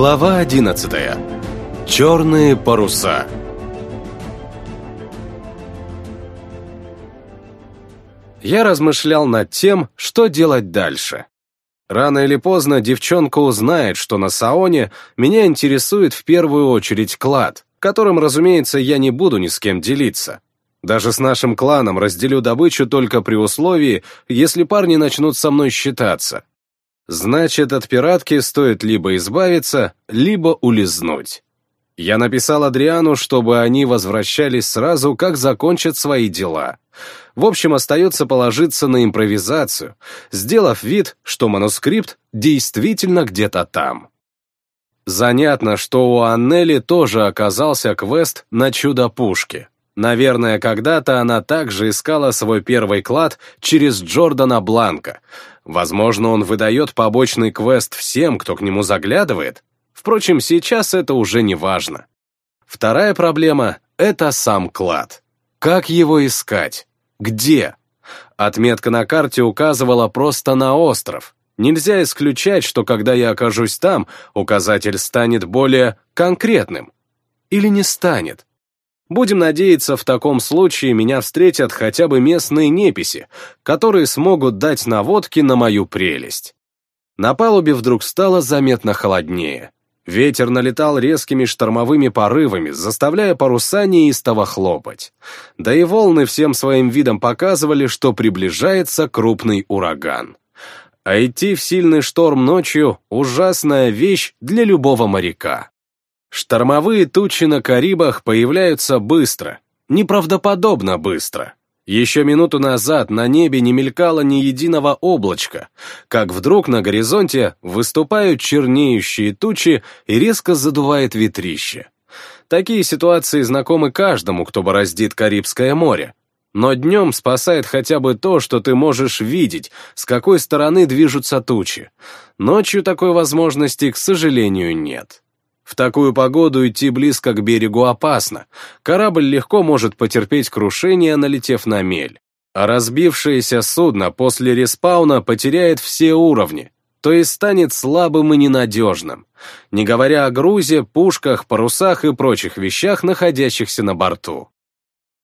Глава одиннадцатая. Черные паруса. Я размышлял над тем, что делать дальше. Рано или поздно девчонка узнает, что на Саоне меня интересует в первую очередь клад, которым, разумеется, я не буду ни с кем делиться. Даже с нашим кланом разделю добычу только при условии, если парни начнут со мной считаться. Значит, от пиратки стоит либо избавиться, либо улизнуть. Я написал Адриану, чтобы они возвращались сразу, как закончат свои дела. В общем, остается положиться на импровизацию, сделав вид, что манускрипт действительно где-то там. Занятно, что у Аннели тоже оказался квест на чудо-пушке. Наверное, когда-то она также искала свой первый клад через Джордана Бланка. Возможно, он выдает побочный квест всем, кто к нему заглядывает. Впрочем, сейчас это уже не важно. Вторая проблема — это сам клад. Как его искать? Где? Отметка на карте указывала просто на остров. Нельзя исключать, что когда я окажусь там, указатель станет более конкретным. Или не станет. Будем надеяться, в таком случае меня встретят хотя бы местные неписи, которые смогут дать наводки на мою прелесть. На палубе вдруг стало заметно холоднее. Ветер налетал резкими штормовыми порывами, заставляя паруса неистово хлопать. Да и волны всем своим видом показывали, что приближается крупный ураган. А идти в сильный шторм ночью — ужасная вещь для любого моряка. Штормовые тучи на Карибах появляются быстро, неправдоподобно быстро. Еще минуту назад на небе не мелькало ни единого облачка, как вдруг на горизонте выступают чернеющие тучи и резко задувает ветрище. Такие ситуации знакомы каждому, кто бороздит Карибское море. Но днем спасает хотя бы то, что ты можешь видеть, с какой стороны движутся тучи. Ночью такой возможности, к сожалению, нет. В такую погоду идти близко к берегу опасно. Корабль легко может потерпеть крушение, налетев на мель. А разбившееся судно после респауна потеряет все уровни, то есть станет слабым и ненадежным, не говоря о грузе, пушках, парусах и прочих вещах, находящихся на борту.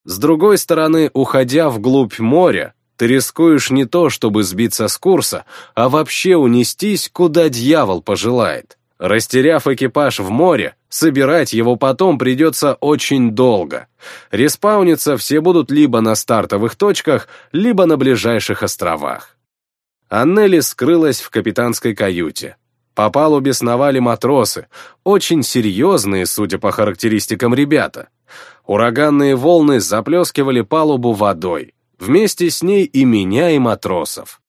С другой стороны, уходя вглубь моря, ты рискуешь не то, чтобы сбиться с курса, а вообще унестись, куда дьявол пожелает. Растеряв экипаж в море, собирать его потом придется очень долго. Респауниться все будут либо на стартовых точках, либо на ближайших островах. Аннели скрылась в капитанской каюте. По палубе сновали матросы, очень серьезные, судя по характеристикам ребята. Ураганные волны заплескивали палубу водой. Вместе с ней и меня, и матросов.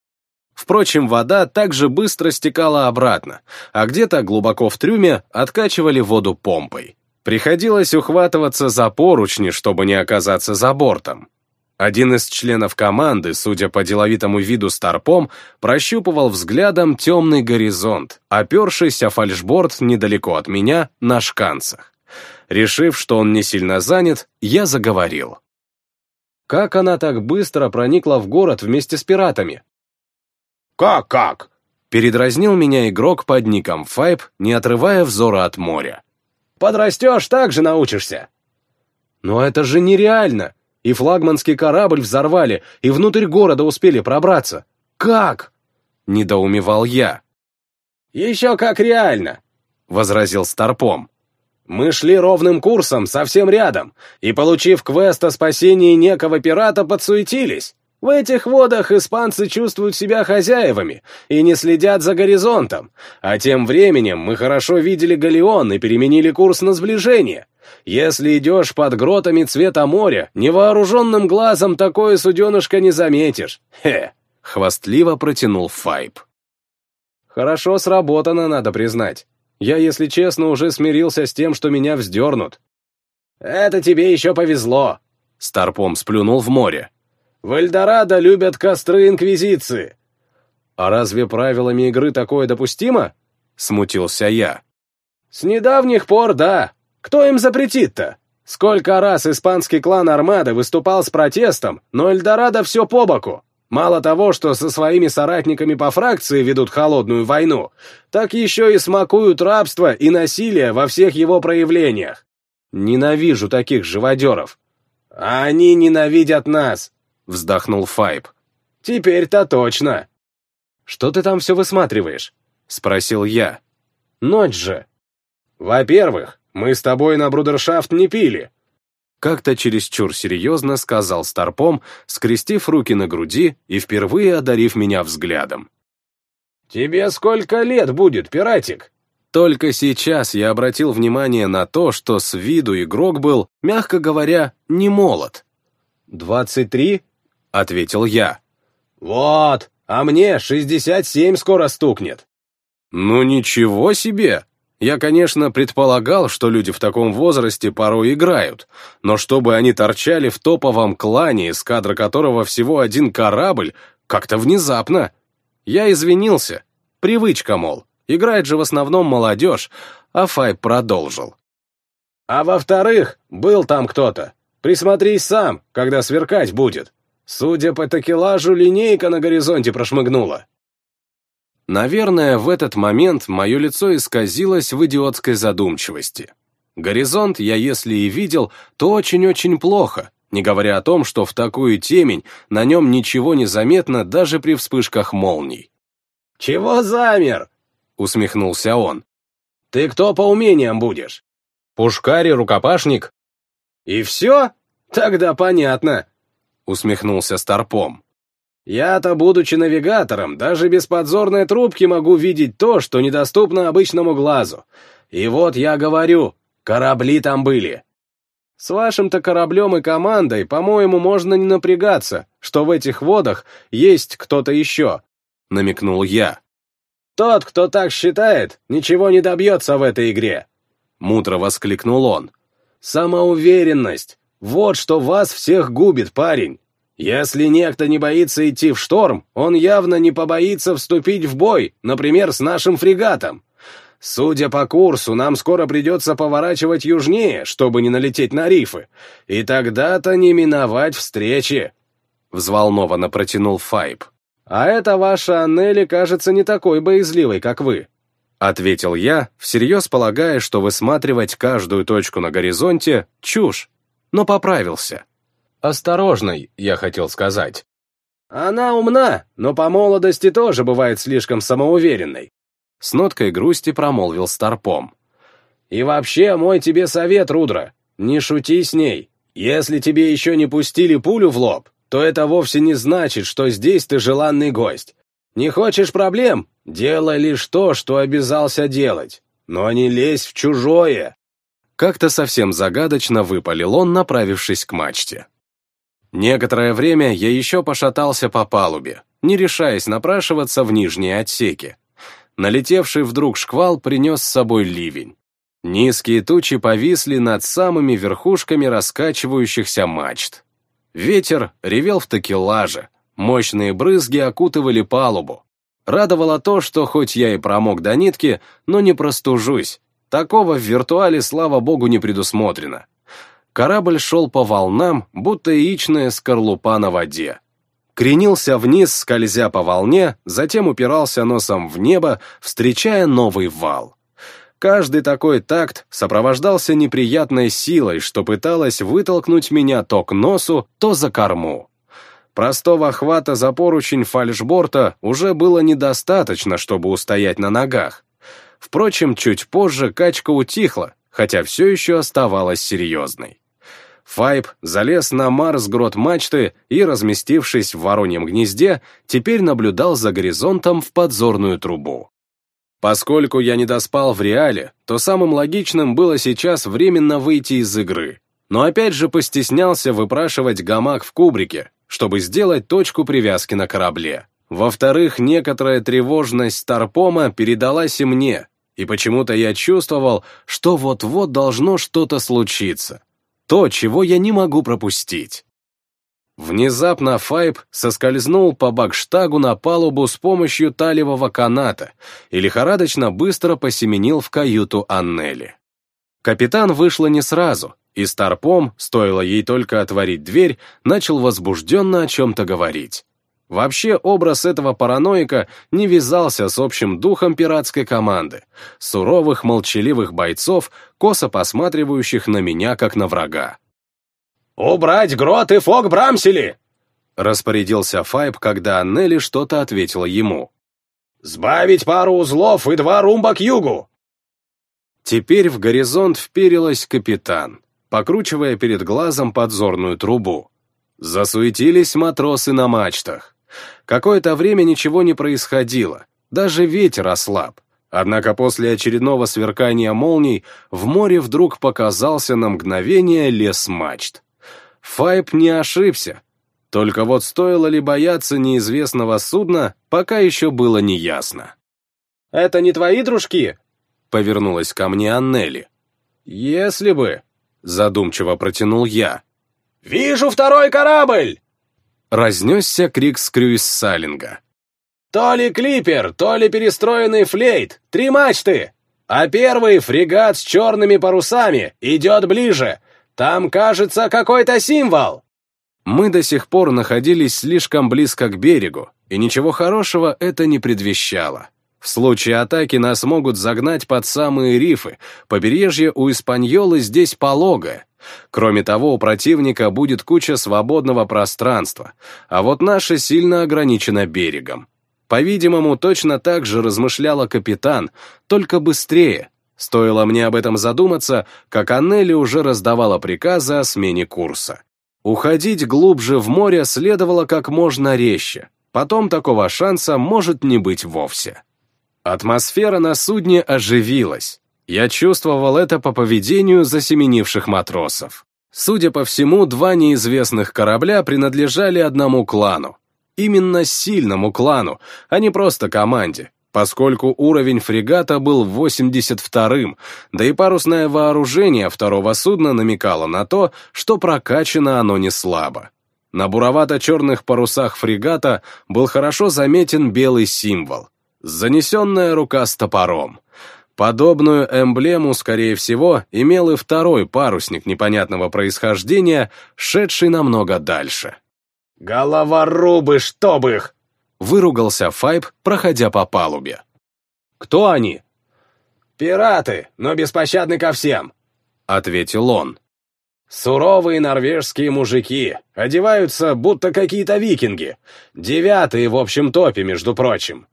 Впрочем, вода также быстро стекала обратно, а где-то глубоко в трюме откачивали воду помпой. Приходилось ухватываться за поручни, чтобы не оказаться за бортом. Один из членов команды, судя по деловитому виду старпом, прощупывал взглядом темный горизонт, опершись о фальшборд недалеко от меня на шканцах. Решив, что он не сильно занят, я заговорил. Как она так быстро проникла в город вместе с пиратами? «Как-как?» Передразнил меня игрок под ником Файп, не отрывая взора от моря. «Подрастешь, так же научишься». «Но это же нереально! И флагманский корабль взорвали, и внутрь города успели пробраться. Как?» — недоумевал я. «Еще как реально!» — возразил Старпом. «Мы шли ровным курсом, совсем рядом, и, получив квест о спасении некого пирата, подсуетились. В этих водах испанцы чувствуют себя хозяевами и не следят за горизонтом, а тем временем мы хорошо видели галеон и переменили курс на сближение. Если идешь под гротами цвета моря, невооруженным глазом такое суденышко не заметишь. Хе!» — хвастливо протянул Файб. «Хорошо сработано, надо признать. Я, если честно, уже смирился с тем, что меня вздернут». «Это тебе еще повезло!» — Старпом сплюнул в море. В Эльдорадо любят костры Инквизиции. А разве правилами игры такое допустимо? Смутился я. С недавних пор, да. Кто им запретит-то? Сколько раз испанский клан Армада выступал с протестом, но Эльдорадо все по боку. Мало того, что со своими соратниками по фракции ведут холодную войну, так еще и смакуют рабство и насилие во всех его проявлениях. Ненавижу таких живодеров. А они ненавидят нас, вздохнул Файб. Теперь-то точно. Что ты там все высматриваешь? Спросил я. Ночь же. Во-первых, мы с тобой на брудершафт не пили, как-то чересчур серьезно сказал Старпом, скрестив руки на груди и впервые одарив меня взглядом. «Тебе сколько лет будет, пиратик?» Только сейчас я обратил внимание на то, что с виду игрок был, мягко говоря, не молод. «Двадцать три?» — ответил я. «Вот, а мне шестьдесят семь скоро стукнет». «Ну ничего себе!» Я, конечно, предполагал, что люди в таком возрасте порой играют, но чтобы они торчали в топовом клане, из кадра которого всего один корабль, как-то внезапно. Я извинился. Привычка, мол. Играет же в основном молодежь, а Файб продолжил. А во-вторых, был там кто-то. Присмотрись сам, когда сверкать будет. Судя по такелажу, линейка на горизонте прошмыгнула. Наверное, в этот момент мое лицо исказилось в идиотской задумчивости. Горизонт я, если и видел, то очень-очень плохо, не говоря о том, что в такую темень на нем ничего не заметно даже при вспышках молний. «Чего замер?» — усмехнулся он. «Ты кто по умениям будешь? Пушкарь и рукопашник?» «И все? Тогда понятно», — усмехнулся Старпом. Я-то, будучи навигатором, даже без подзорной трубки могу видеть то, что недоступно обычному глазу. И вот я говорю, корабли там были. С вашим-то кораблем и командой, по-моему, можно не напрягаться, что в этих водах есть кто-то еще, — намекнул я. Тот, кто так считает, ничего не добьется в этой игре, — мудро воскликнул он. Самоуверенность — вот что вас всех губит, парень. Если некто не боится идти в шторм, он явно не побоится вступить в бой, например, с нашим фрегатом. Судя по курсу, нам скоро придется поворачивать южнее, чтобы не налететь на рифы, и тогда-то не миновать встречи. Взволнованно протянул Файб. А эта ваша Аннели кажется не такой боязливой, как вы. Ответил я, всерьез полагая, что высматривать каждую точку на горизонте — чушь, но поправился. Осторожной, я хотел сказать. Она умна, но по молодости тоже бывает слишком самоуверенной. С ноткой грусти промолвил Старпом. И вообще, мой тебе совет, Рудра, не шути с ней. Если тебе еще не пустили пулю в лоб, то это вовсе не значит, что здесь ты желанный гость. Не хочешь проблем? Делай лишь то, что обязался делать. Но не лезь в чужое. Как-то совсем загадочно выпалил он, направившись к мачте. Некоторое время я еще пошатался по палубе, не решаясь напрашиваться в нижние отсеки. Налетевший вдруг шквал принес с собой ливень. Низкие тучи повисли над самыми верхушками раскачивающихся мачт. Ветер ревел в такелаже, мощные брызги окутывали палубу. Радовало то, что хоть я и промок до нитки, но не простужусь. Такого в виртуале, слава богу, не предусмотрено. Корабль шел по волнам, будто яичная скорлупа на воде. Кренился вниз, скользя по волне, затем упирался носом в небо, встречая новый вал. Каждый такой такт сопровождался неприятной силой, что пыталась вытолкнуть меня то к носу, то за корму. Простого хвата за поручень фальшборта уже было недостаточно, чтобы устоять на ногах. Впрочем, чуть позже качка утихла, хотя все еще оставалась серьезной. Файб залез на Марс грот мачты и, разместившись в вороньем гнезде, теперь наблюдал за горизонтом в подзорную трубу. Поскольку я не доспал в реале, то самым логичным было сейчас временно выйти из игры. Но опять же постеснялся выпрашивать гамак в кубрике, чтобы сделать точку привязки на корабле. Во-вторых, некоторая тревожность Старпома передалась и мне, и почему-то я чувствовал, что вот-вот должно что-то случиться то, чего я не могу пропустить. Внезапно Файб соскользнул по бакштагу на палубу с помощью талевого каната и лихорадочно быстро посеменил в каюту Аннели. Капитан вышла не сразу, и Старпом, стоило ей только отворить дверь, начал возбужденно о чем-то говорить. Вообще, образ этого параноика не вязался с общим духом пиратской команды, суровых, молчаливых бойцов, косо посматривающих на меня, как на врага. «Убрать грот и фок Брамсели!» распорядился Файб, когда Аннели что-то ответила ему. «Сбавить пару узлов и два румба к югу!» Теперь в горизонт вперилась капитан, покручивая перед глазом подзорную трубу. Засуетились матросы на мачтах. Какое-то время ничего не происходило, даже ветер ослаб. Однако после очередного сверкания молний в море вдруг показался на мгновение лес мачт. Файб не ошибся. Только вот стоило ли бояться неизвестного судна, пока еще было неясно. «Это не твои дружки?» — повернулась ко мне Аннели. «Если бы...» — задумчиво протянул я. «Вижу второй корабль!» Разнесся крик с крюйс-салинга. «То ли клипер, то ли перестроенный флейт, три мачты! А первый фрегат с черными парусами идет ближе. Там, кажется, какой-то символ!» Мы до сих пор находились слишком близко к берегу, и ничего хорошего это не предвещало. В случае атаки нас могут загнать под самые рифы, побережье у Испаньолы здесь пологое, Кроме того, у противника будет куча свободного пространства, а вот наше сильно ограничено берегом. По-видимому, точно так же размышляла капитан, только быстрее. Стоило мне об этом задуматься, как Аннели уже раздавала приказы о смене курса. Уходить глубже в море следовало как можно резче, потом такого шанса может не быть вовсе. Атмосфера на судне оживилась. Я чувствовал это по поведению засеменивших матросов. Судя по всему, два неизвестных корабля принадлежали одному клану. Именно сильному клану, а не просто команде, поскольку уровень фрегата был 82-м, да и парусное вооружение второго судна намекало на то, что прокачано оно не слабо. На буровато-черных парусах фрегата был хорошо заметен белый символ — занесенная рука с топором. Подобную эмблему, скорее всего, имел и второй парусник непонятного происхождения, шедший намного дальше. «Головорубы, чтоб их!» — выругался Файб, проходя по палубе. «Кто они?» «Пираты, но беспощадны ко всем», — ответил он. «Суровые норвежские мужики, одеваются, будто какие-то викинги. Девятые в общем топе, между прочим».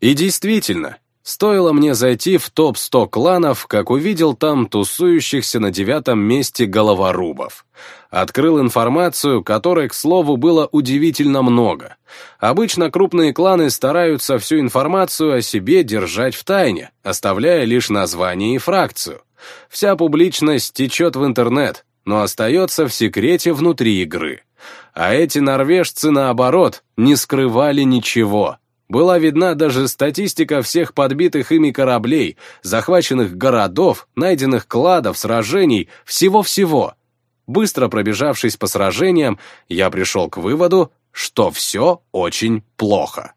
И действительно, Стоило мне зайти в топ-100 кланов, как увидел там тусующихся на девятом месте головорубов. Открыл информацию, которой, к слову, было удивительно много. Обычно крупные кланы стараются всю информацию о себе держать в тайне, оставляя лишь название и фракцию. Вся публичность течет в интернет, но остается в секрете внутри игры. А эти норвежцы, наоборот, не скрывали ничего, была видна даже статистика всех подбитых ими кораблей, захваченных городов, найденных кладов, сражений, всего-всего. Быстро пробежавшись по сражениям, я пришел к выводу, что все очень плохо.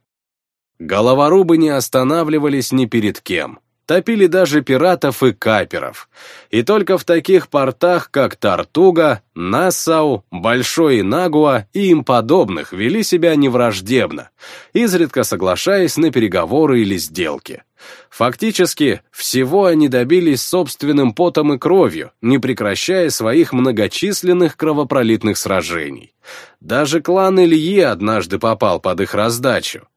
Головорубы не останавливались ни перед кем топили даже пиратов и каперов. И только в таких портах, как Тартуга, Нассау, Большой Нагуа и им подобных вели себя невраждебно, изредка соглашаясь на переговоры или сделки. Фактически, всего они добились собственным потом и кровью, не прекращая своих многочисленных кровопролитных сражений. Даже клан Ильи однажды попал под их раздачу.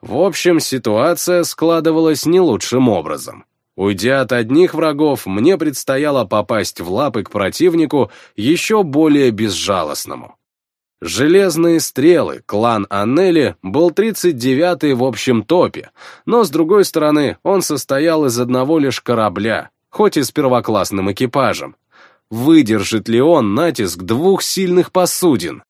В общем, ситуация складывалась не лучшим образом. Уйдя от одних врагов, мне предстояло попасть в лапы к противнику еще более безжалостному. Железные стрелы, клан Аннели, был 39-й в общем топе, но, с другой стороны, он состоял из одного лишь корабля, хоть и с первоклассным экипажем. Выдержит ли он натиск двух сильных посудин?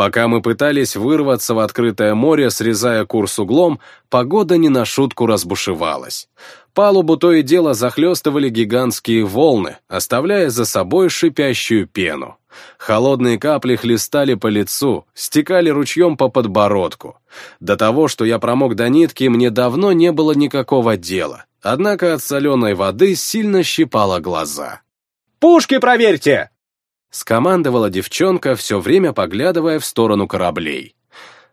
Пока мы пытались вырваться в открытое море, срезая курс углом, погода не на шутку разбушевалась. Палубу то и дело захлестывали гигантские волны, оставляя за собой шипящую пену. Холодные капли хлестали по лицу, стекали ручьем по подбородку. До того, что я промок до нитки, мне давно не было никакого дела. Однако от соленой воды сильно щипало глаза. «Пушки проверьте!» Скомандовала девчонка, все время поглядывая в сторону кораблей.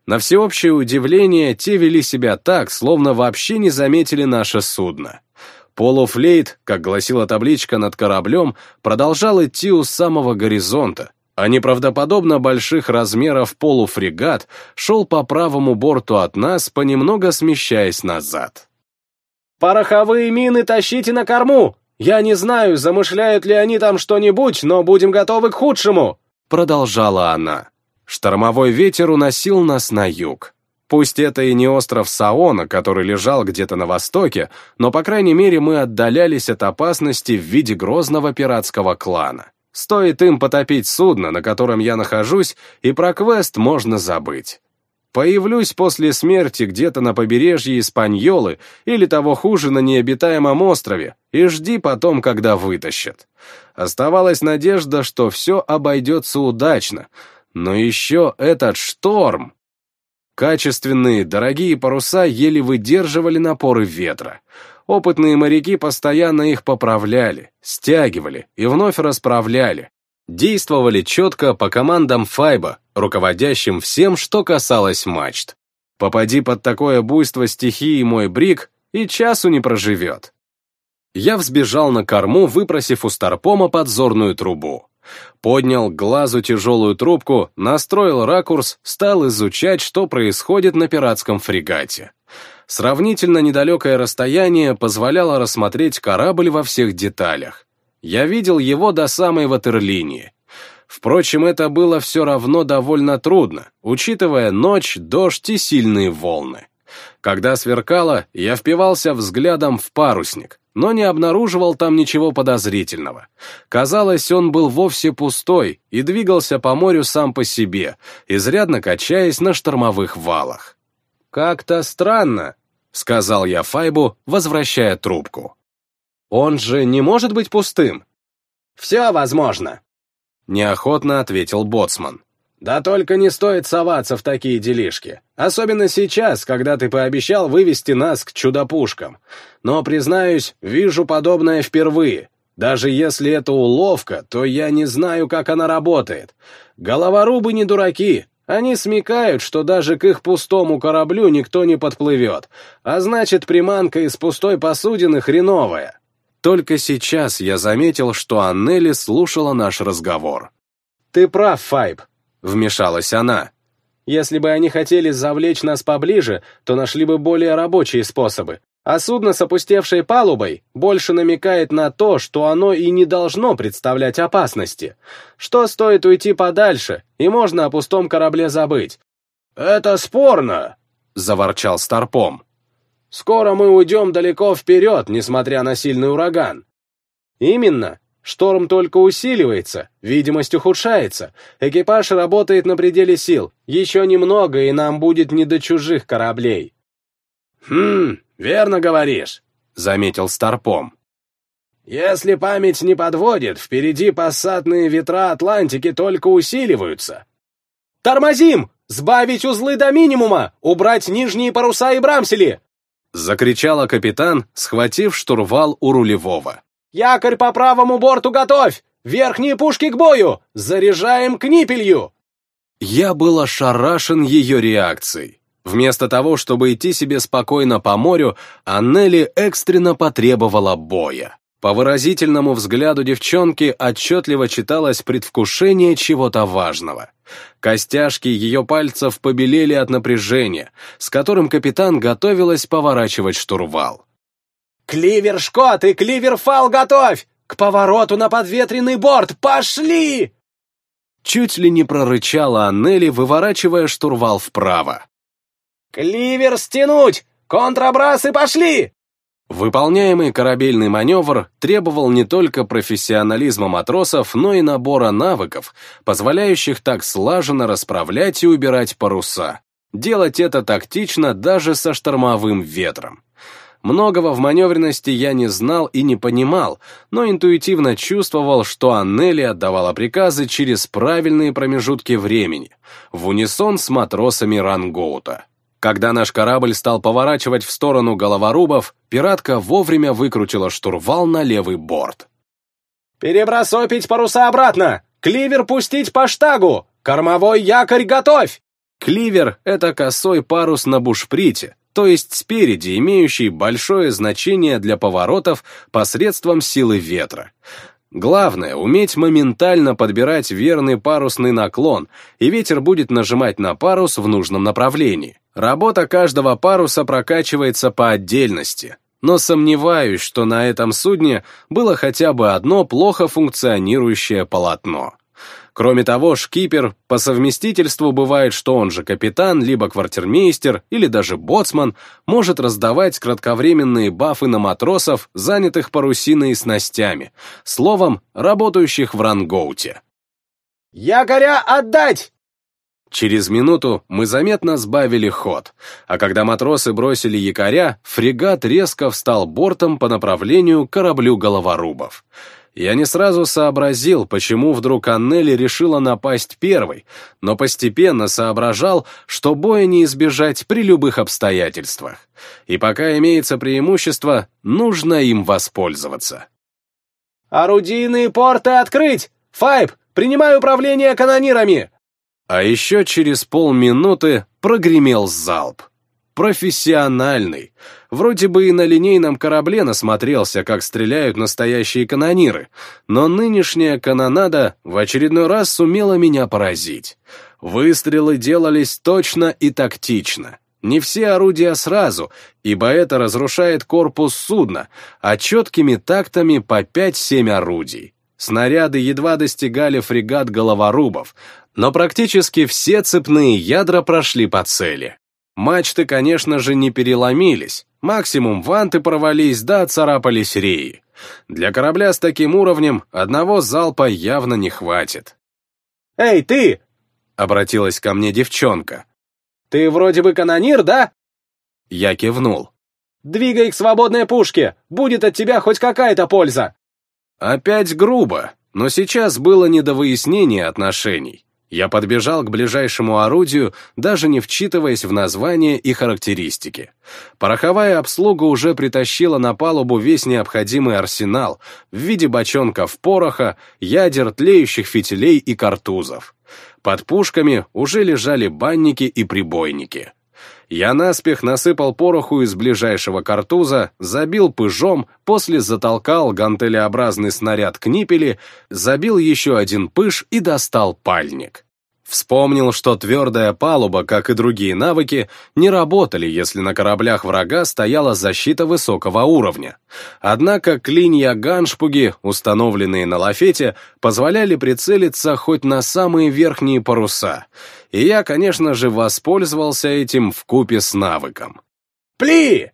На всеобщее удивление, те вели себя так, словно вообще не заметили наше судно. Полуфлейт, как гласила табличка над кораблем, продолжал идти у самого горизонта, а неправдоподобно больших размеров полуфрегат шел по правому борту от нас, понемногу смещаясь назад. «Пороховые мины тащите на корму! Я не знаю, замышляют ли они там что-нибудь, но будем готовы к худшему!» Продолжала она. Штормовой ветер уносил нас на юг. Пусть это и не остров Саона, который лежал где-то на востоке, но, по крайней мере, мы отдалялись от опасности в виде грозного пиратского клана. Стоит им потопить судно, на котором я нахожусь, и про квест можно забыть. Появлюсь после смерти где-то на побережье Испаньолы или того хуже на необитаемом острове, и жди потом, когда вытащат. Оставалась надежда, что все обойдется удачно, но еще этот шторм. Качественные, дорогие паруса еле выдерживали напоры ветра. Опытные моряки постоянно их поправляли, стягивали и вновь расправляли. Действовали четко по командам Файба, руководящим всем, что касалось мачт. Попади под такое буйство стихии мой брик, и часу не проживет. Я взбежал на корму, выпросив у Старпома подзорную трубу. Поднял к глазу тяжелую трубку, настроил ракурс, стал изучать, что происходит на пиратском фрегате. Сравнительно недалекое расстояние позволяло рассмотреть корабль во всех деталях. Я видел его до самой ватерлинии. Впрочем, это было все равно довольно трудно, учитывая ночь, дождь и сильные волны. Когда сверкало, я впивался взглядом в парусник, но не обнаруживал там ничего подозрительного. Казалось, он был вовсе пустой и двигался по морю сам по себе, изрядно качаясь на штормовых валах. «Как-то странно», — сказал я Файбу, возвращая трубку. «Он же не может быть пустым?» «Все возможно», — неохотно ответил Боцман. Да только не стоит соваться в такие делишки. Особенно сейчас, когда ты пообещал вывести нас к чудо-пушкам. Но, признаюсь, вижу подобное впервые. Даже если это уловка, то я не знаю, как она работает. Головорубы не дураки. Они смекают, что даже к их пустому кораблю никто не подплывет. А значит, приманка из пустой посудины хреновая. Только сейчас я заметил, что Аннели слушала наш разговор. «Ты прав, Файб», Вмешалась она. Если бы они хотели завлечь нас поближе, то нашли бы более рабочие способы. А судно с опустевшей палубой больше намекает на то, что оно и не должно представлять опасности. Что стоит уйти подальше, и можно о пустом корабле забыть. «Это спорно!» — заворчал Старпом. «Скоро мы уйдем далеко вперед, несмотря на сильный ураган». «Именно. Шторм только усиливается, видимость ухудшается, экипаж работает на пределе сил, еще немного, и нам будет не до чужих кораблей». «Хм, верно говоришь», — заметил Старпом. «Если память не подводит, впереди пассатные ветра Атлантики только усиливаются». «Тормозим! Сбавить узлы до минимума! Убрать нижние паруса и брамсели!» — закричала капитан, схватив штурвал у рулевого. «Якорь по правому борту готовь! Верхние пушки к бою! Заряжаем к нипелью!» Я был ошарашен ее реакцией. Вместо того, чтобы идти себе спокойно по морю, Аннели экстренно потребовала боя. По выразительному взгляду девчонки отчетливо читалось предвкушение чего-то важного. Костяшки ее пальцев побелели от напряжения, с которым капитан готовилась поворачивать штурвал. «Кливер-шкот и кливер-фал готовь! К повороту на подветренный борт! Пошли!» Чуть ли не прорычала Аннели, выворачивая штурвал вправо. «Кливер стянуть! Контрабрасы пошли!» Выполняемый корабельный маневр требовал не только профессионализма матросов, но и набора навыков, позволяющих так слаженно расправлять и убирать паруса. Делать это тактично даже со штормовым ветром. Многого в маневренности я не знал и не понимал, но интуитивно чувствовал, что Аннели отдавала приказы через правильные промежутки времени, в унисон с матросами Рангоута. Когда наш корабль стал поворачивать в сторону головорубов, пиратка вовремя выкрутила штурвал на левый борт. «Перебросопить паруса обратно! Кливер пустить по штагу! Кормовой якорь готовь!» Кливер — это косой парус на бушприте, то есть спереди, имеющий большое значение для поворотов посредством силы ветра. Главное — уметь моментально подбирать верный парусный наклон, и ветер будет нажимать на парус в нужном направлении. Работа каждого паруса прокачивается по отдельности, но сомневаюсь, что на этом судне было хотя бы одно плохо функционирующее полотно. Кроме того, шкипер по совместительству бывает, что он же капитан, либо квартирмейстер, или даже боцман, может раздавать кратковременные бафы на матросов, занятых парусиной и снастями, словом, работающих в рангоуте. «Якоря отдать!» Через минуту мы заметно сбавили ход, а когда матросы бросили якоря, фрегат резко встал бортом по направлению к кораблю головорубов. Я не сразу сообразил, почему вдруг Аннели решила напасть первой, но постепенно соображал, что боя не избежать при любых обстоятельствах. И пока имеется преимущество, нужно им воспользоваться. «Орудийные порты открыть! Файб, принимай управление канонирами!» А еще через полминуты прогремел залп профессиональный. Вроде бы и на линейном корабле насмотрелся, как стреляют настоящие канониры, но нынешняя канонада в очередной раз сумела меня поразить. Выстрелы делались точно и тактично. Не все орудия сразу, ибо это разрушает корпус судна, а четкими тактами по 5-7 орудий. Снаряды едва достигали фрегат головорубов, но практически все цепные ядра прошли по цели. Мачты, конечно же, не переломились, максимум ванты порвались да царапались реи. Для корабля с таким уровнем одного залпа явно не хватит. «Эй, ты!» — обратилась ко мне девчонка. «Ты вроде бы канонир, да?» Я кивнул. «Двигай к свободной пушке, будет от тебя хоть какая-то польза!» Опять грубо, но сейчас было не до выяснения отношений. Я подбежал к ближайшему орудию, даже не вчитываясь в название и характеристики. Пороховая обслуга уже притащила на палубу весь необходимый арсенал в виде бочонков пороха, ядер, тлеющих фитилей и картузов. Под пушками уже лежали банники и прибойники. Я наспех насыпал пороху из ближайшего картуза, забил пыжом, после затолкал гантелеобразный снаряд к ниппели, забил еще один пыж и достал пальник. Вспомнил, что твердая палуба, как и другие навыки, не работали, если на кораблях врага стояла защита высокого уровня. Однако клинья ганшпуги, установленные на лафете, позволяли прицелиться хоть на самые верхние паруса. И я, конечно же, воспользовался этим в купе с навыком. «Пли!»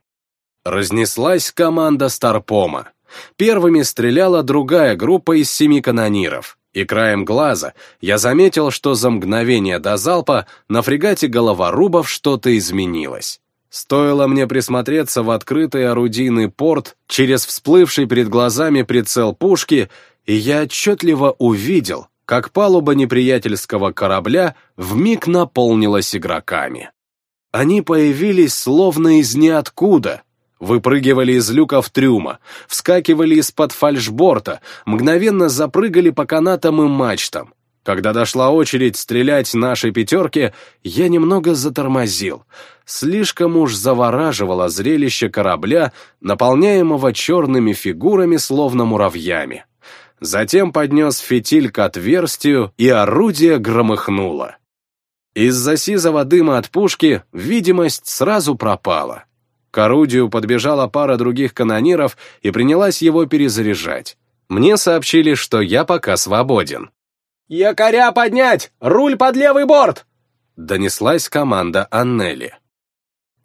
Разнеслась команда Старпома. Первыми стреляла другая группа из семи канониров и краем глаза я заметил, что за мгновение до залпа на фрегате головорубов что-то изменилось. Стоило мне присмотреться в открытый орудийный порт через всплывший перед глазами прицел пушки, и я отчетливо увидел, как палуба неприятельского корабля вмиг наполнилась игроками. Они появились словно из ниоткуда — Выпрыгивали из люков трюма, вскакивали из-под фальшборта, мгновенно запрыгали по канатам и мачтам. Когда дошла очередь стрелять нашей пятерке, я немного затормозил. Слишком уж завораживало зрелище корабля, наполняемого черными фигурами, словно муравьями. Затем поднес фитиль к отверстию, и орудие громыхнуло. Из-за сизого дыма от пушки видимость сразу пропала. К орудию подбежала пара других канониров и принялась его перезаряжать. Мне сообщили, что я пока свободен. «Якоря поднять! Руль под левый борт!» Донеслась команда Аннели.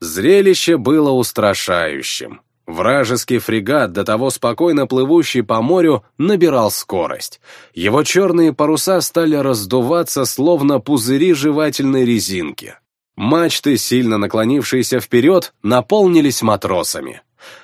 Зрелище было устрашающим. Вражеский фрегат, до того спокойно плывущий по морю, набирал скорость. Его черные паруса стали раздуваться, словно пузыри жевательной резинки. Мачты, сильно наклонившиеся вперед, наполнились матросами.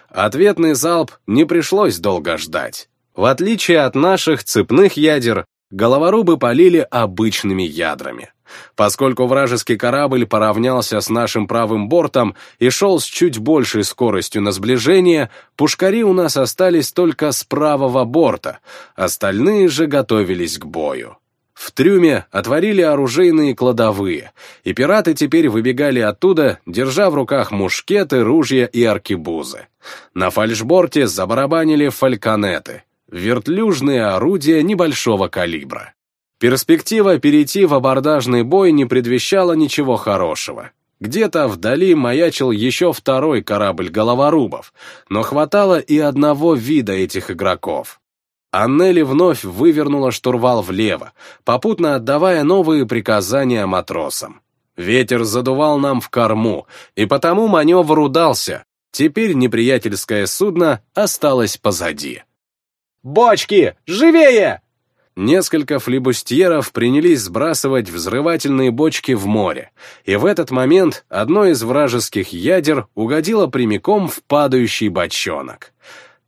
Ответный залп не пришлось долго ждать. В отличие от наших цепных ядер, головорубы полили обычными ядрами. Поскольку вражеский корабль поравнялся с нашим правым бортом и шел с чуть большей скоростью на сближение, пушкари у нас остались только с правого борта, остальные же готовились к бою. В трюме отворили оружейные кладовые, и пираты теперь выбегали оттуда, держа в руках мушкеты, ружья и аркебузы. На фальшборте забарабанили фальконеты, вертлюжные орудия небольшого калибра. Перспектива перейти в абордажный бой не предвещала ничего хорошего. Где-то вдали маячил еще второй корабль головорубов, но хватало и одного вида этих игроков. Аннели вновь вывернула штурвал влево, попутно отдавая новые приказания матросам. Ветер задувал нам в корму, и потому маневр удался. Теперь неприятельское судно осталось позади. «Бочки! Живее!» Несколько флибустьеров принялись сбрасывать взрывательные бочки в море, и в этот момент одно из вражеских ядер угодило прямиком в падающий бочонок.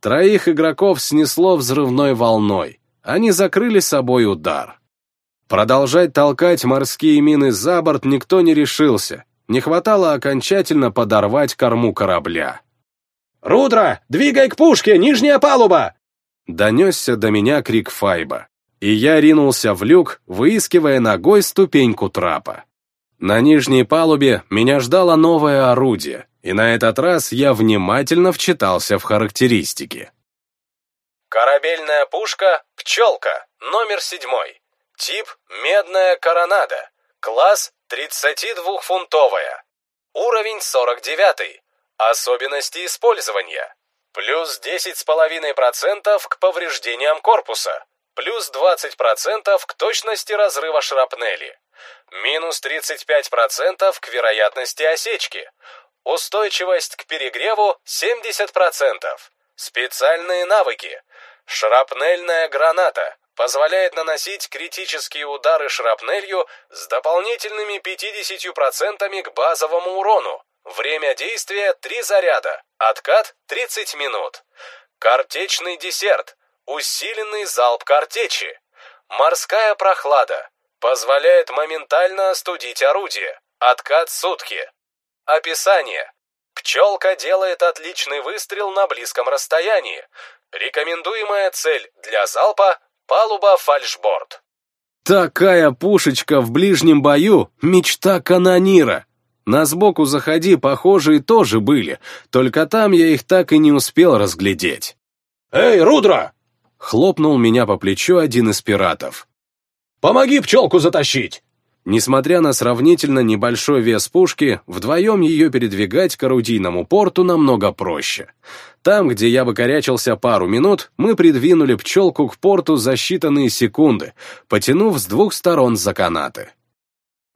Троих игроков снесло взрывной волной. Они закрыли собой удар. Продолжать толкать морские мины за борт никто не решился. Не хватало окончательно подорвать корму корабля. «Рудра, двигай к пушке, нижняя палуба!» Донесся до меня крик Файба, и я ринулся в люк, выискивая ногой ступеньку трапа. На нижней палубе меня ждало новое орудие, и на этот раз я внимательно вчитался в характеристики. Корабельная пушка «Пчелка», номер седьмой. Тип «Медная коронада». Класс 32-фунтовая. Уровень 49. Особенности использования. Плюс 10,5% к повреждениям корпуса. Плюс 20% к точности разрыва шрапнели. Минус 35% к вероятности осечки. Устойчивость к перегреву 70%. Специальные навыки. Шрапнельная граната позволяет наносить критические удары шрапнелью с дополнительными 50% к базовому урону. Время действия 3 заряда. Откат 30 минут. Картечный десерт. Усиленный залп картечи. Морская прохлада. Позволяет моментально остудить орудие. Откат сутки. Описание. Пчелка делает отличный выстрел на близком расстоянии. Рекомендуемая цель для залпа – палуба фальшборд. Такая пушечка в ближнем бою — мечта канонира. На сбоку заходи похожие тоже были, только там я их так и не успел разглядеть. «Эй, Рудра!» — хлопнул меня по плечу один из пиратов. «Помоги пчелку затащить!» Несмотря на сравнительно небольшой вес пушки, вдвоем ее передвигать к орудийному порту намного проще. Там, где я бы корячился пару минут, мы придвинули пчелку к порту за считанные секунды, потянув с двух сторон за канаты.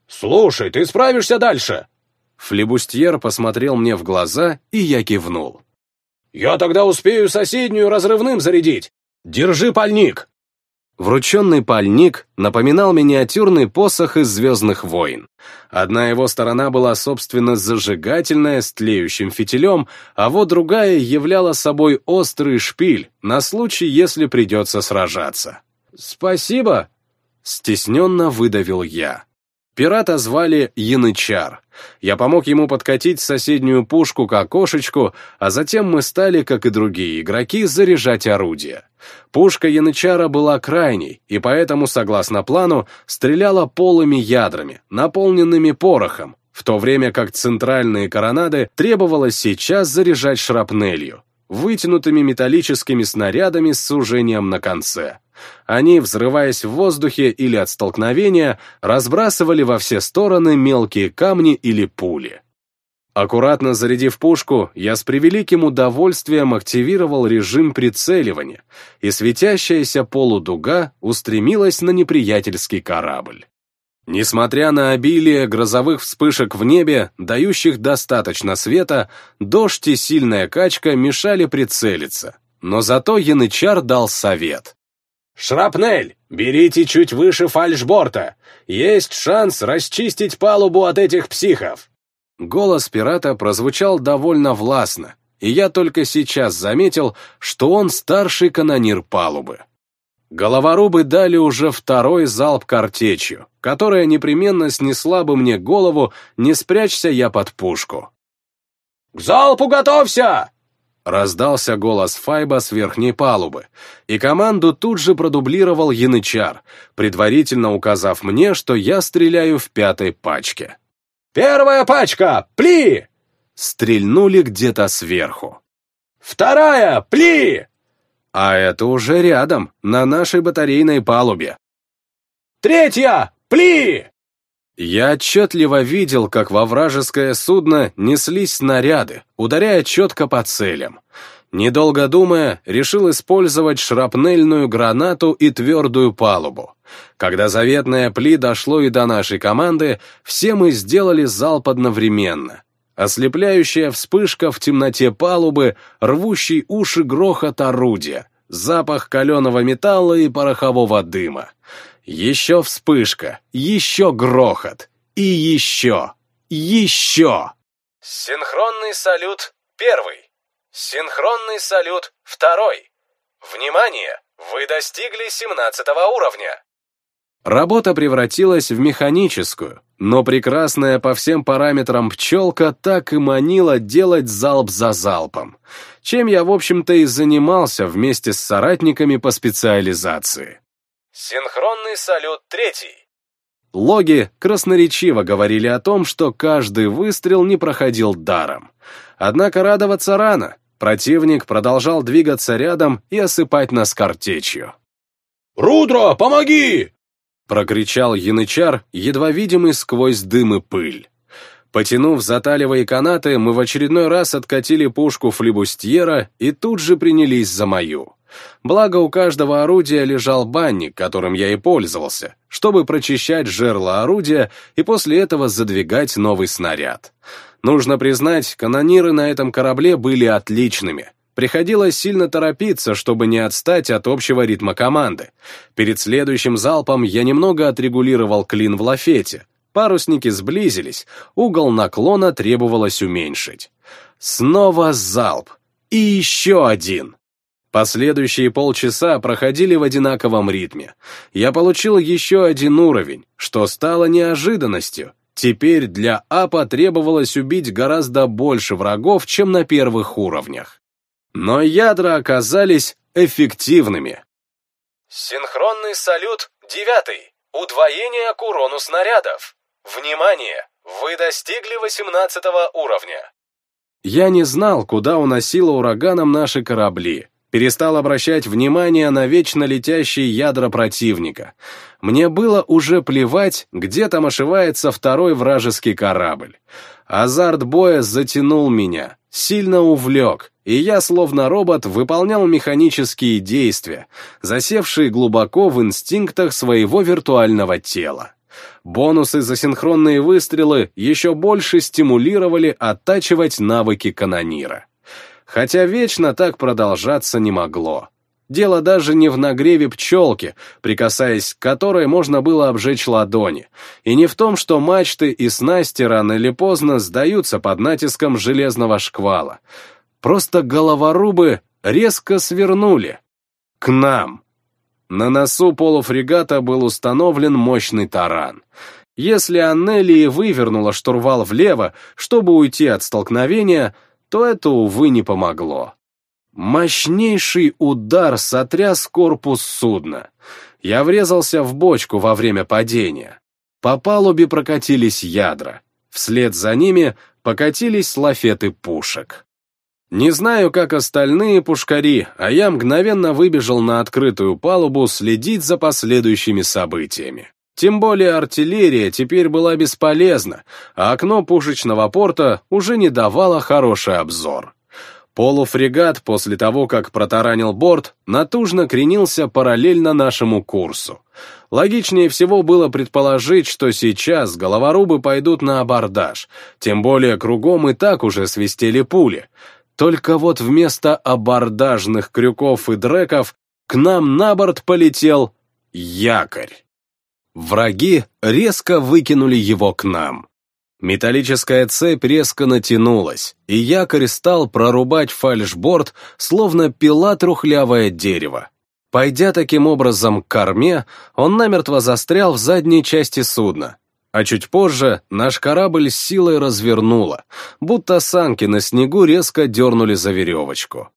«Слушай, ты справишься дальше?» Флебустьер посмотрел мне в глаза, и я кивнул. «Я тогда успею соседнюю разрывным зарядить. Держи пальник!» Врученный пальник напоминал миниатюрный посох из «Звездных войн». Одна его сторона была, собственно, зажигательная с тлеющим фитилем, а вот другая являла собой острый шпиль на случай, если придется сражаться. «Спасибо!» — стесненно выдавил я. Пирата звали Янычар. Я помог ему подкатить соседнюю пушку к окошечку, а затем мы стали, как и другие игроки, заряжать орудия. Пушка Янычара была крайней, и поэтому, согласно плану, стреляла полыми ядрами, наполненными порохом, в то время как центральные коронады требовалось сейчас заряжать шрапнелью, вытянутыми металлическими снарядами с сужением на конце. Они, взрываясь в воздухе или от столкновения, разбрасывали во все стороны мелкие камни или пули. Аккуратно зарядив пушку, я с превеликим удовольствием активировал режим прицеливания, и светящаяся полудуга устремилась на неприятельский корабль. Несмотря на обилие грозовых вспышек в небе, дающих достаточно света, дождь и сильная качка мешали прицелиться. Но зато Янычар дал совет. «Шрапнель! Берите чуть выше фальшборта! Есть шанс расчистить палубу от этих психов!» Голос пирата прозвучал довольно властно, и я только сейчас заметил, что он старший канонир палубы. Головорубы дали уже второй залп картечью, которая непременно снесла бы мне голову, не спрячься я под пушку. «К залпу готовься!» Раздался голос Файба с верхней палубы, и команду тут же продублировал Янычар, предварительно указав мне, что я стреляю в пятой пачке. «Первая пачка! Пли!» Стрельнули где-то сверху. «Вторая! Пли!» А это уже рядом, на нашей батарейной палубе. «Третья! Пли!» Я отчетливо видел, как во вражеское судно неслись снаряды, ударяя четко по целям. Недолго думая, решил использовать шрапнельную гранату и твердую палубу. Когда заветное пли дошло и до нашей команды, все мы сделали залп одновременно. Ослепляющая вспышка в темноте палубы, рвущий уши грохот орудия, запах каленого металла и порохового дыма. Еще вспышка, еще грохот, и еще, еще. Синхронный салют первый. Синхронный салют второй. Внимание! Вы достигли 17 уровня. Работа превратилась в механическую, но прекрасная по всем параметрам пчелка так и манила делать залп за залпом, чем я, в общем-то, и занимался вместе с соратниками по специализации. Синхронный салют третий. Логи красноречиво говорили о том, что каждый выстрел не проходил даром. Однако радоваться рано. Противник продолжал двигаться рядом и осыпать нас картечью. «Рудро, помоги!» Прокричал янычар, едва видимый сквозь дым и пыль. Потянув за талевые канаты, мы в очередной раз откатили пушку флибустьера и тут же принялись за мою. Благо, у каждого орудия лежал банник, которым я и пользовался, чтобы прочищать жерло орудия и после этого задвигать новый снаряд. Нужно признать, канониры на этом корабле были отличными. Приходилось сильно торопиться, чтобы не отстать от общего ритма команды. Перед следующим залпом я немного отрегулировал клин в лафете. Парусники сблизились, угол наклона требовалось уменьшить. Снова залп. И еще один. Последующие полчаса проходили в одинаковом ритме. Я получил еще один уровень, что стало неожиданностью. Теперь для А потребовалось убить гораздо больше врагов, чем на первых уровнях. Но ядра оказались эффективными. Синхронный салют девятый. Удвоение к урону снарядов. Внимание! Вы достигли 18 уровня. Я не знал, куда уносило ураганом наши корабли, перестал обращать внимание на вечно летящие ядра противника. Мне было уже плевать, где там ошивается второй вражеский корабль. Азарт боя затянул меня, сильно увлек, и я, словно робот, выполнял механические действия, засевшие глубоко в инстинктах своего виртуального тела. Бонусы за синхронные выстрелы еще больше стимулировали оттачивать навыки канонира. Хотя вечно так продолжаться не могло. Дело даже не в нагреве пчелки, прикасаясь к которой можно было обжечь ладони, и не в том, что мачты и снасти рано или поздно сдаются под натиском железного шквала. Просто головорубы резко свернули. К нам. На носу полуфрегата был установлен мощный таран. Если Аннели вывернула штурвал влево, чтобы уйти от столкновения, то это, увы, не помогло. Мощнейший удар сотряс корпус судна. Я врезался в бочку во время падения. По палубе прокатились ядра. Вслед за ними покатились лафеты пушек. Не знаю, как остальные пушкари, а я мгновенно выбежал на открытую палубу следить за последующими событиями. Тем более артиллерия теперь была бесполезна, а окно пушечного порта уже не давало хороший обзор. Полуфрегат после того, как протаранил борт, натужно кренился параллельно нашему курсу. Логичнее всего было предположить, что сейчас головорубы пойдут на абордаж, тем более кругом и так уже свистели пули. Только вот вместо абордажных крюков и дреков к нам на борт полетел якорь. Враги резко выкинули его к нам. Металлическая цепь резко натянулась, и якорь стал прорубать фальшборд, словно пила трухлявое дерево. Пойдя таким образом к корме, он намертво застрял в задней части судна. а чуть позже наш корабль с силой развернуло, будто санки на снегу резко дернули за веревочку.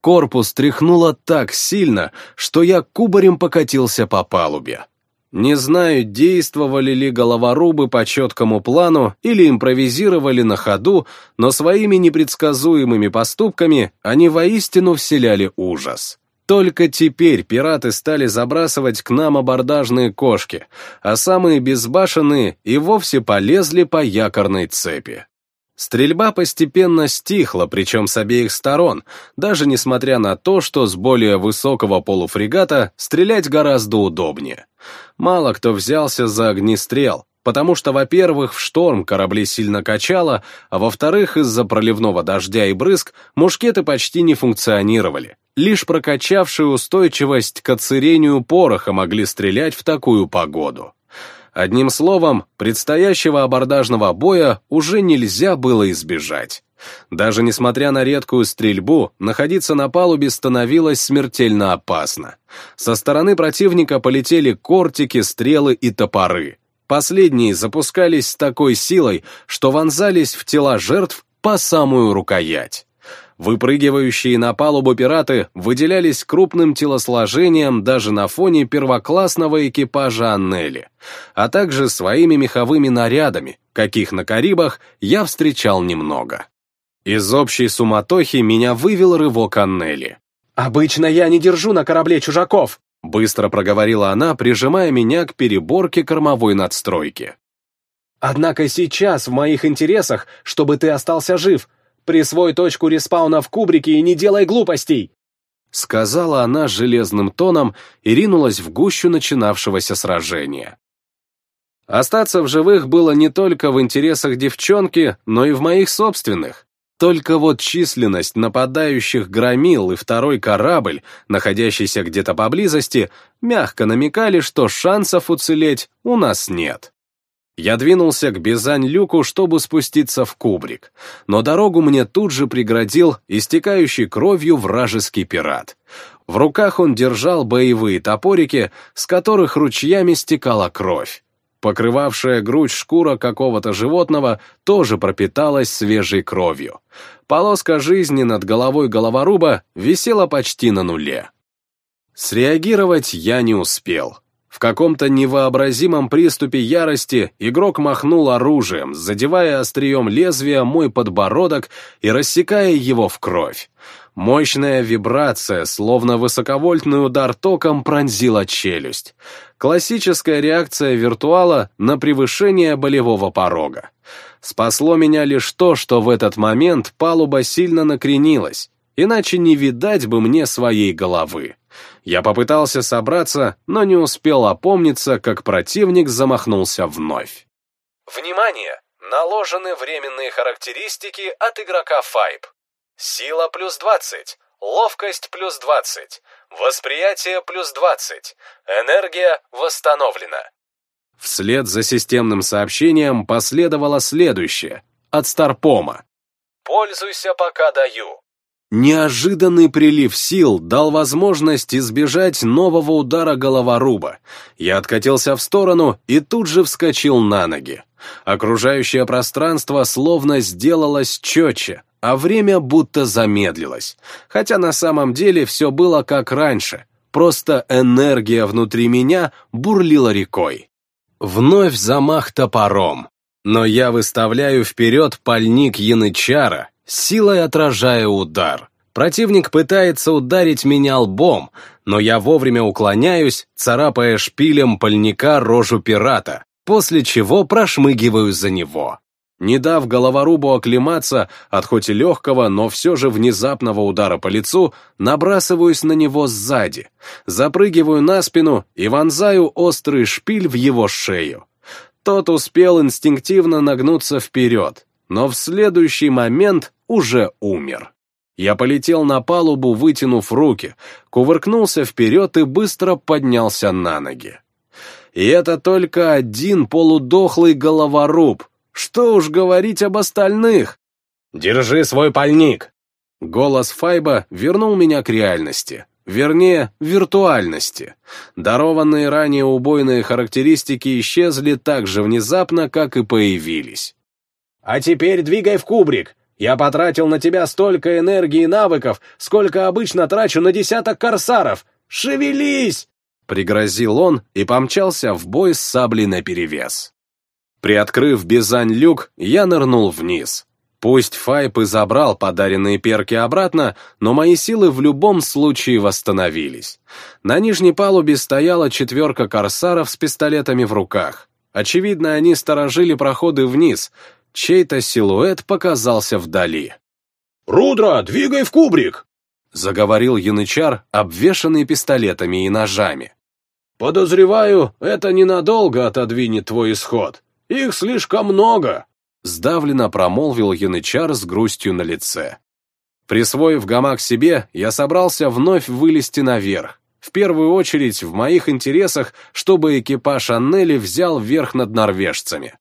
Корпус тряхнуло так сильно, что я кубарем покатился по палубе. Не знаю, действовали ли головорубы по четкому плану или импровизировали на ходу, но своими непредсказуемыми поступками они воистину вселяли ужас. Только теперь пираты стали забрасывать к нам абордажные кошки, а самые безбашенные и вовсе полезли по якорной цепи. Стрельба постепенно стихла, причем с обеих сторон, даже несмотря на то, что с более высокого полуфрегата стрелять гораздо удобнее. Мало кто взялся за огнестрел, потому что, во-первых, в шторм корабли сильно качало, а во-вторых, из-за проливного дождя и брызг мушкеты почти не функционировали. Лишь прокачавшие устойчивость к оцерению пороха могли стрелять в такую погоду. Одним словом, предстоящего абордажного боя уже нельзя было избежать. Даже несмотря на редкую стрельбу, находиться на палубе становилось смертельно опасно. Со стороны противника полетели кортики, стрелы и топоры. Последние запускались с такой силой, что вонзались в тела жертв по самую рукоять. Выпрыгивающие на палубу пираты выделялись крупным телосложением даже на фоне первоклассного экипажа Аннели, а также своими меховыми нарядами, каких на Карибах я встречал немного. Из общей суматохи меня вывел рывок Аннели. «Обычно я не держу на корабле чужаков!» Быстро проговорила она, прижимая меня к переборке кормовой надстройки. «Однако сейчас в моих интересах, чтобы ты остался жив, Присвой точку респауна в кубрике и не делай глупостей!» Сказала она железным тоном и ринулась в гущу начинавшегося сражения. Остаться в живых было не только в интересах девчонки, но и в моих собственных. Только вот численность нападающих громил и второй корабль, находящийся где-то поблизости, мягко намекали, что шансов уцелеть у нас нет. Я двинулся к Бизань-люку, чтобы спуститься в кубрик, но дорогу мне тут же преградил истекающий кровью вражеский пират. В руках он держал боевые топорики, с которых ручьями стекала кровь. Покрывавшая грудь шкура какого-то животного тоже пропиталась свежей кровью. Полоска жизни над головой головоруба висела почти на нуле. Среагировать я не успел. В каком-то невообразимом приступе ярости игрок махнул оружием, задевая острием лезвия мой подбородок и рассекая его в кровь. Мощная вибрация, словно высоковольтный удар током, пронзила челюсть. Классическая реакция виртуала на превышение болевого порога. Спасло меня лишь то, что в этот момент палуба сильно накренилась, иначе не видать бы мне своей головы. Я попытался собраться, но не успел опомниться, как противник замахнулся вновь. Внимание! Наложены временные характеристики от игрока Файб. Сила плюс 20, ловкость плюс 20, восприятие плюс 20, энергия восстановлена. Вслед за системным сообщением последовало следующее, от Старпома. Пользуйся, пока даю. Неожиданный прилив сил дал возможность избежать нового удара головоруба. Я откатился в сторону и тут же вскочил на ноги. Окружающее пространство словно сделалось четче, а время будто замедлилось. Хотя на самом деле все было как раньше, просто энергия внутри меня бурлила рекой. Вновь замах топором. Но я выставляю вперед пальник янычара, силой отражая удар. Противник пытается ударить меня лбом, но я вовремя уклоняюсь, царапая шпилем пальника рожу пирата, после чего прошмыгиваю за него. Не дав головорубу оклематься от хоть и легкого, но все же внезапного удара по лицу, набрасываюсь на него сзади, запрыгиваю на спину и вонзаю острый шпиль в его шею. Тот успел инстинктивно нагнуться вперед, но в следующий момент уже умер. Я полетел на палубу, вытянув руки, кувыркнулся вперед и быстро поднялся на ноги. И это только один полудохлый головоруб. Что уж говорить об остальных? «Держи свой пальник!» Голос Файба вернул меня к реальности. Вернее, виртуальности. Дарованные ранее убойные характеристики исчезли так же внезапно, как и появились. «А теперь двигай в кубрик. Я потратил на тебя столько энергии и навыков, сколько обычно трачу на десяток корсаров. Шевелись!» Пригрозил он и помчался в бой с саблей наперевес. Приоткрыв бизань люк, я нырнул вниз. Пусть Файп и забрал подаренные перки обратно, но мои силы в любом случае восстановились. На нижней палубе стояла четверка корсаров с пистолетами в руках. Очевидно, они сторожили проходы вниз. Чей-то силуэт показался вдали. «Рудра, двигай в кубрик!» — заговорил янычар, обвешанный пистолетами и ножами. «Подозреваю, это ненадолго отодвинет твой исход. Их слишком много!» Сдавленно промолвил янычар с грустью на лице. Присвоив гамак себе, я собрался вновь вылезти наверх. В первую очередь в моих интересах, чтобы экипаж Аннели взял верх над норвежцами.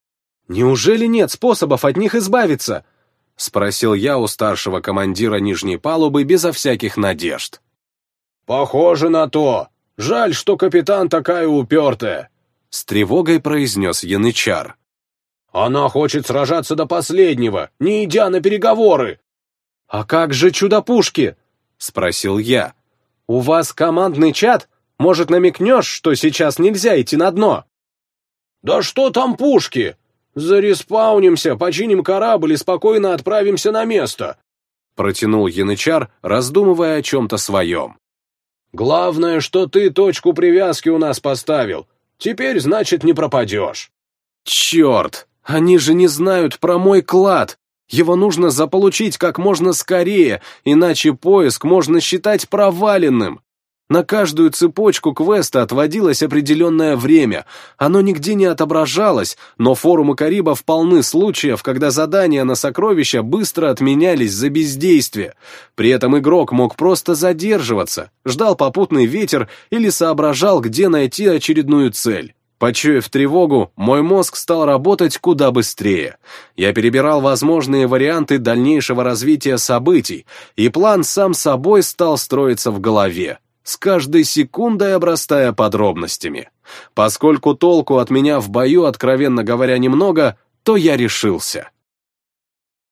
«Неужели нет способов от них избавиться?» — спросил я у старшего командира нижней палубы безо всяких надежд. «Похоже на то. Жаль, что капитан такая упертая», — с тревогой произнес янычар. Она хочет сражаться до последнего, не идя на переговоры. А как же чудо-пушки? Спросил я. У вас командный чат? Может, намекнешь, что сейчас нельзя идти на дно? Да что там пушки? Зареспаунимся, починим корабль и спокойно отправимся на место. Протянул янычар, раздумывая о чем-то своем. Главное, что ты точку привязки у нас поставил. Теперь, значит, не пропадешь. Черт! Они же не знают про мой клад. Его нужно заполучить как можно скорее, иначе поиск можно считать проваленным. На каждую цепочку квеста отводилось определенное время. Оно нигде не отображалось, но форумы Карибов полны случаев, когда задания на сокровища быстро отменялись за бездействие. При этом игрок мог просто задерживаться, ждал попутный ветер или соображал, где найти очередную цель. Почуяв тревогу, мой мозг стал работать куда быстрее. Я перебирал возможные варианты дальнейшего развития событий, и план сам собой стал строиться в голове, с каждой секундой обрастая подробностями. Поскольку толку от меня в бою, откровенно говоря, немного, то я решился.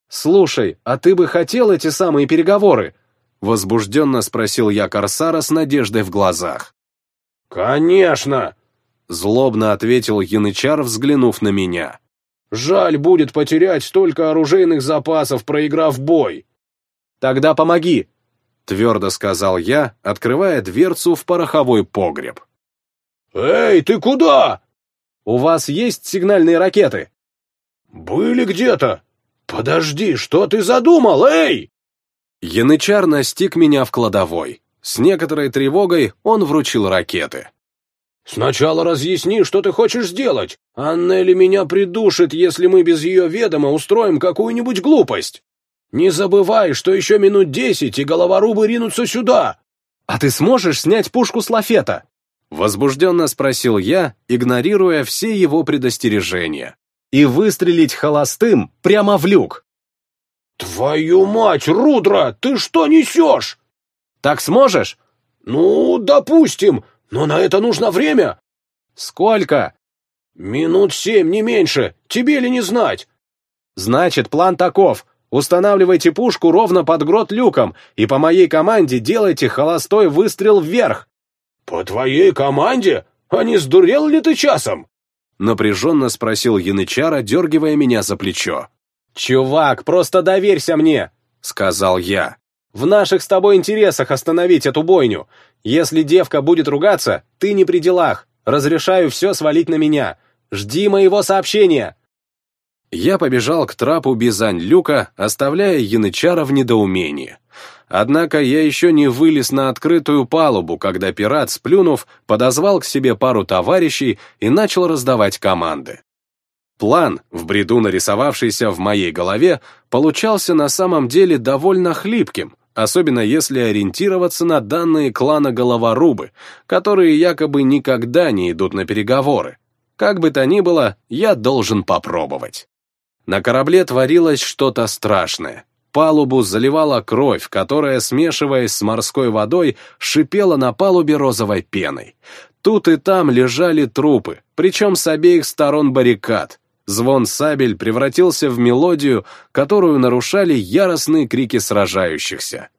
«Слушай, а ты бы хотел эти самые переговоры?» Возбужденно спросил я Корсара с надеждой в глазах. «Конечно!» Злобно ответил янычар, взглянув на меня. «Жаль будет потерять столько оружейных запасов, проиграв бой». «Тогда помоги», — твердо сказал я, открывая дверцу в пороховой погреб. «Эй, ты куда?» «У вас есть сигнальные ракеты?» «Были где-то. Подожди, что ты задумал, эй?» Янычар настиг меня в кладовой. С некоторой тревогой он вручил ракеты. «Сначала разъясни, что ты хочешь сделать. Аннели меня придушит, если мы без ее ведома устроим какую-нибудь глупость. Не забывай, что еще минут десять, и головорубы ринутся сюда». «А ты сможешь снять пушку с лафета?» Возбужденно спросил я, игнорируя все его предостережения. «И выстрелить холостым прямо в люк». «Твою мать, Рудра, ты что несешь?» «Так сможешь?» «Ну, допустим, но на это нужно время. Сколько? Минут семь, не меньше. Тебе ли не знать? Значит, план таков. Устанавливайте пушку ровно под грот люком, и по моей команде делайте холостой выстрел вверх. По твоей команде? А не сдурел ли ты часом? Напряженно спросил Янычара, дергивая меня за плечо. «Чувак, просто доверься мне!» — сказал я. «В наших с тобой интересах остановить эту бойню. Если девка будет ругаться, ты не при делах. Разрешаю все свалить на меня. Жди моего сообщения!» Я побежал к трапу Бизань-Люка, оставляя Янычара в недоумении. Однако я еще не вылез на открытую палубу, когда пират, сплюнув, подозвал к себе пару товарищей и начал раздавать команды. План, в бреду нарисовавшийся в моей голове, получался на самом деле довольно хлипким, особенно если ориентироваться на данные клана Головорубы, которые якобы никогда не идут на переговоры. Как бы то ни было, я должен попробовать. На корабле творилось что-то страшное. палубу заливала кровь, которая, смешиваясь с морской водой, шипела на палубе розовой пеной. Тут и там лежали трупы, причем с обеих сторон баррикад. Звон сабель превратился в мелодию, которую нарушали яростные крики сражающихся.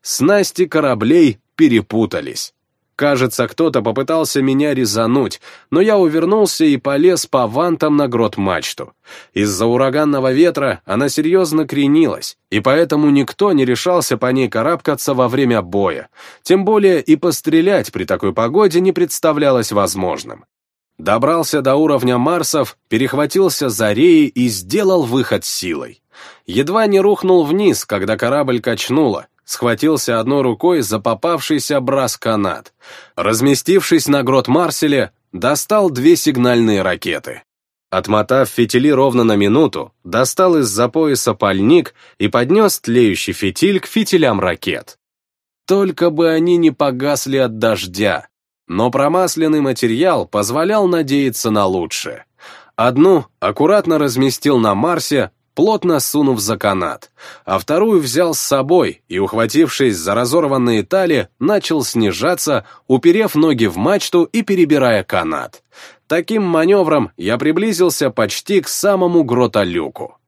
Снасти кораблей перепутались. Кажется, кто-то попытался меня резануть, но я увернулся и полез по вантам на грот-мачту. Из-за ураганного ветра она серьезно кренилась, и поэтому никто не решался по ней карабкаться во время боя. Тем более и пострелять при такой погоде не представлялось возможным. Добрался до уровня Марсов, перехватился за реи и сделал выход силой. Едва не рухнул вниз, когда корабль качнуло, схватился одной рукой за попавшийся брас-канат. Разместившись на грот Марселе, достал две сигнальные ракеты. Отмотав фитили ровно на минуту, достал из-за пояса пальник и поднес тлеющий фитиль к фитилям ракет. Только бы они не погасли от дождя, но промасленный материал позволял надеяться на лучшее. Одну аккуратно разместил на Марсе, плотно сунув за канат, а вторую взял с собой и, ухватившись за разорванные тали, начал снижаться, уперев ноги в мачту и перебирая канат. Таким маневром я приблизился почти к самому гротолюку.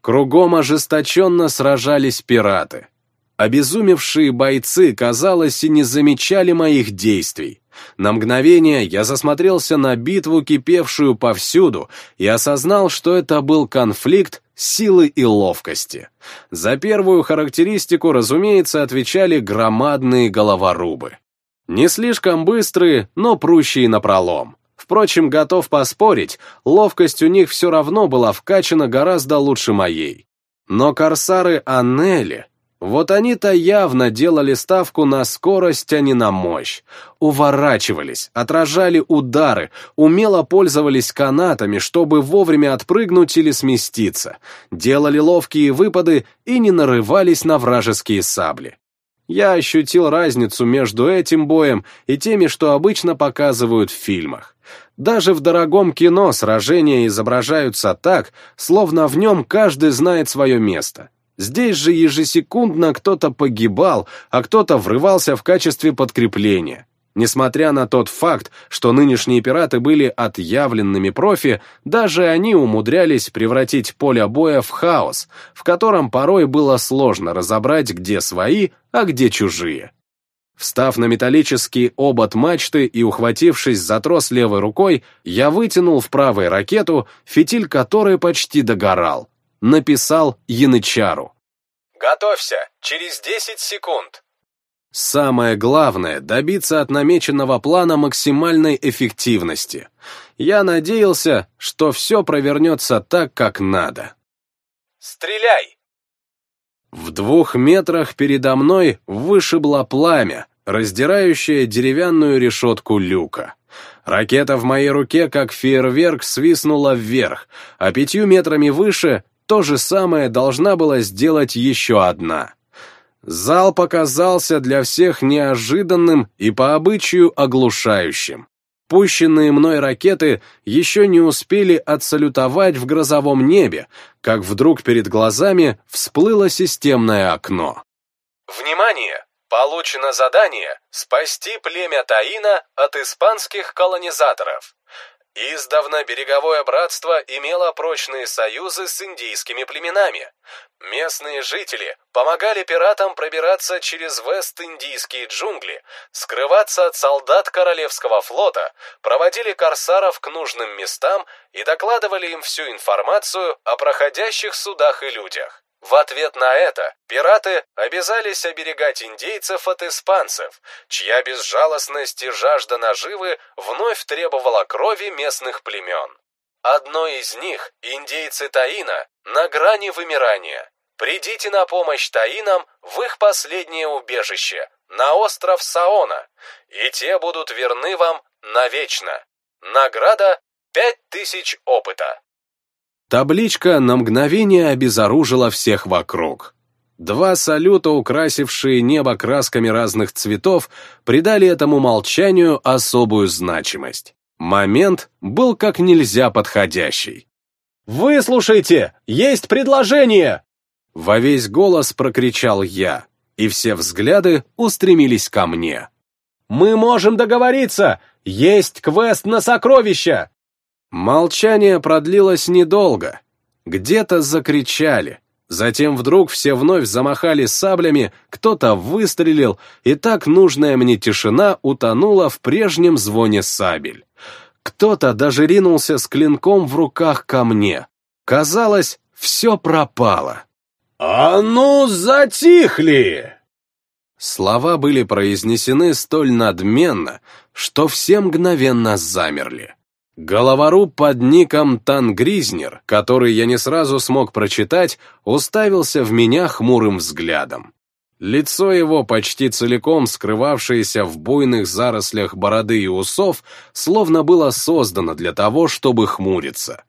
Кругом ожесточенно сражались пираты. Обезумевшие бойцы, казалось, и не замечали моих действий. На мгновение я засмотрелся на битву, кипевшую повсюду, и осознал, что это был конфликт силы и ловкости. За первую характеристику, разумеется, отвечали громадные головорубы. Не слишком быстрые, но прущие напролом. Впрочем, готов поспорить, ловкость у них все равно была вкачана гораздо лучше моей. Но корсары Аннели вот они-то явно делали ставку на скорость, а не на мощь. Уворачивались, отражали удары, умело пользовались канатами, чтобы вовремя отпрыгнуть или сместиться, делали ловкие выпады и не нарывались на вражеские сабли. Я ощутил разницу между этим боем и теми, что обычно показывают в фильмах. Даже в дорогом кино сражения изображаются так, словно в нем каждый знает свое место. Здесь же ежесекундно кто-то погибал, а кто-то врывался в качестве подкрепления. Несмотря на тот факт, что нынешние пираты были отъявленными профи, даже они умудрялись превратить поле боя в хаос, в котором порой было сложно разобрать, где свои, а где чужие. Встав на металлический обод мачты и ухватившись за трос левой рукой, я вытянул в правой ракету, фитиль которой почти догорал написал Янычару. «Готовься, через 10 секунд». Самое главное — добиться от намеченного плана максимальной эффективности. Я надеялся, что все провернется так, как надо. «Стреляй!» В двух метрах передо мной вышибло пламя, раздирающее деревянную решетку люка. Ракета в моей руке, как фейерверк, свистнула вверх, а пятью метрами выше то же самое должна была сделать еще одна. Зал показался для всех неожиданным и по обычаю оглушающим. Пущенные мной ракеты еще не успели отсалютовать в грозовом небе, как вдруг перед глазами всплыло системное окно. Внимание! Получено задание «Спасти племя Таина от испанских колонизаторов». Издавна береговое братство имело прочные союзы с индийскими племенами. Местные жители помогали пиратам пробираться через вест-индийские джунгли, скрываться от солдат Королевского флота, проводили корсаров к нужным местам и докладывали им всю информацию о проходящих судах и людях. В ответ на это пираты обязались оберегать индейцев от испанцев, чья безжалостность и жажда наживы вновь требовала крови местных племен. Одно из них, индейцы Таина, на грани вымирания. Придите на помощь Таинам в их последнее убежище, на остров Саона, и те будут верны вам навечно. Награда — пять тысяч опыта. Табличка на мгновение обезоружила всех вокруг. Два салюта, украсившие небо красками разных цветов, придали этому молчанию особую значимость. Момент был как нельзя подходящий. «Выслушайте! Есть предложение!» Во весь голос прокричал я, и все взгляды устремились ко мне. «Мы можем договориться! Есть квест на сокровища!» Молчание продлилось недолго. Где-то закричали. Затем вдруг все вновь замахали саблями, кто-то выстрелил, и так нужная мне тишина утонула в прежнем звоне сабель. Кто-то даже ринулся с клинком в руках ко мне. Казалось, все пропало. «А ну, затихли!» Слова были произнесены столь надменно, что все мгновенно замерли. Головоруб под ником Тангризнер, который я не сразу смог прочитать, уставился в меня хмурым взглядом. Лицо его, почти целиком скрывавшееся в буйных зарослях бороды и усов, словно было создано для того, чтобы хмуриться.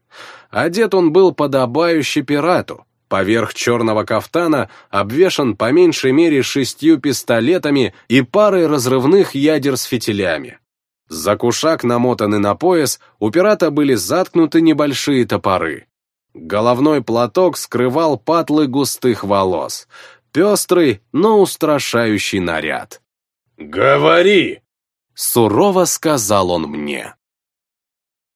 Одет он был подобающе пирату, Поверх черного кафтана обвешан по меньшей мере шестью пистолетами и парой разрывных ядер с фитилями. За кушак, намотанный на пояс, у пирата были заткнуты небольшие топоры. Головной платок скрывал патлы густых волос. Пестрый, но устрашающий наряд. «Говори!» — сурово сказал он мне.